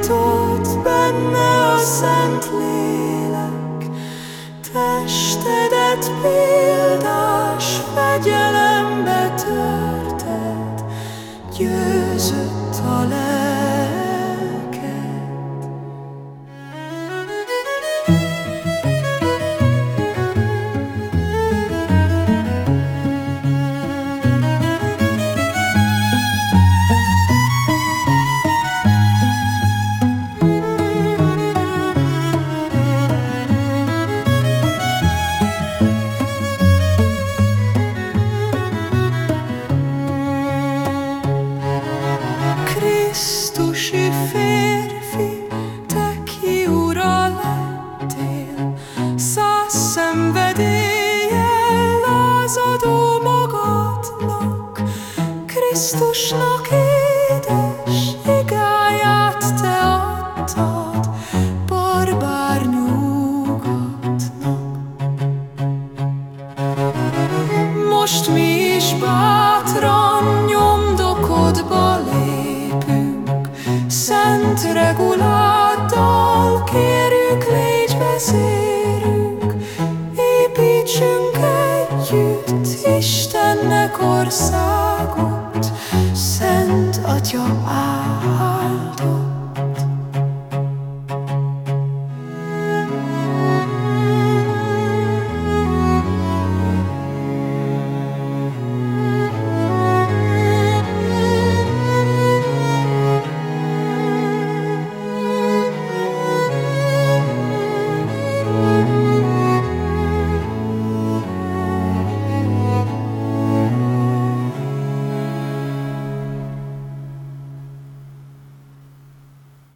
gyújtott benne a Szent Lélek, Testedet példás fegyelembe törted, győzött a lelked. Krisztusnak édes igáját te adtad, barbár nyugatnak. Most mi is bátran nyomdokodba lépünk, Szent reguláddal kérjük, légy vezérünk, Építsünk együtt Istennek országát. your eyes.